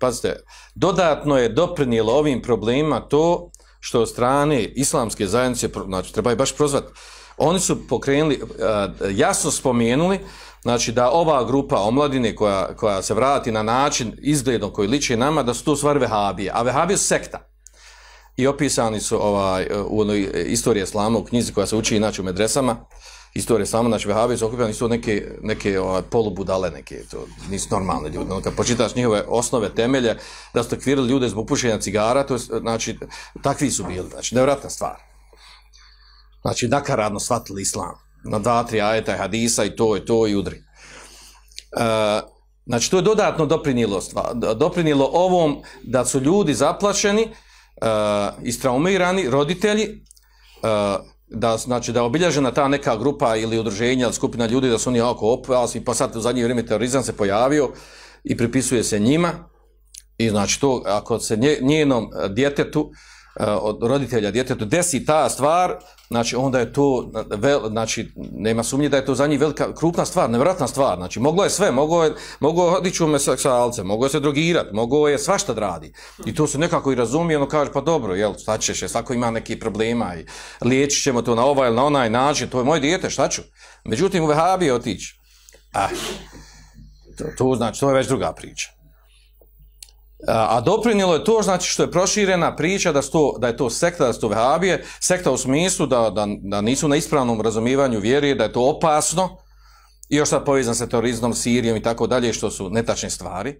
Pazite, dodatno je doprinijelo ovim problemima to što od strane islamske zajednice, znači treba je baš prozvati, oni su pokrenuli, e, jasno spomenuli, znači da ova grupa omladine koja, koja se vrati na način izgledom koji liči nama, da su to stvari vehabije, a vehabije su sekta. I opisani su ovaj, u onoj e, istorije islama u knjizi koja se uči inače u medresama, istorije samo, znači vehabi su okupljeni, su neke, neke ovaj, polubudale, neke, to nisu normalne ljudi. Ono, kad počitaš njihove osnove, temelje, da su takvirili ljude zbog pušenja cigara, to je, znači, takvi su bili, znači, nevratna stvar. Znači, nakaradno shvatili islam. Na dva, tri ajeta i hadisa i to, i to, i udri. E, znači, to je dodatno doprinilo, doprinilo ovom da su ljudi zaplašeni, e, istraumirani, roditelji, uh, da znači da je obilježena ta neka grupa ili udruženja ili skupina ljudi da su oni oko opasni pa sad u zadnje vrijeme terorizam se pojavio i pripisuje se njima. I znači to ako se njenom djetetu uh, E, od roditelja djetetu desi ta stvar, znači onda je to, vel, znači nema sumnje da je to za njih velika, krupna stvar, nevratna stvar, znači moglo je sve, moglo je, moglo je odići u seksualce, moglo je se drogirati, moglo je svašta da radi. I to se nekako i razumije, ono kaže, pa dobro, jel, šta ćeš, svako ima neki problema i liječit ćemo to na ovaj ili na onaj način, to je moje dijete, šta ću? Međutim, u Vehabi je otići. Ah, to, to znači, to je već druga priča. A doprinilo je to znači što je proširena priča da, sto, da je to sekta, da su to vehabije, sekta u smislu da, da, da nisu na ispravnom razumivanju vjeri, da je to opasno i još sad povezan sa terorizmom, Sirijom i tako dalje, što su netačne stvari.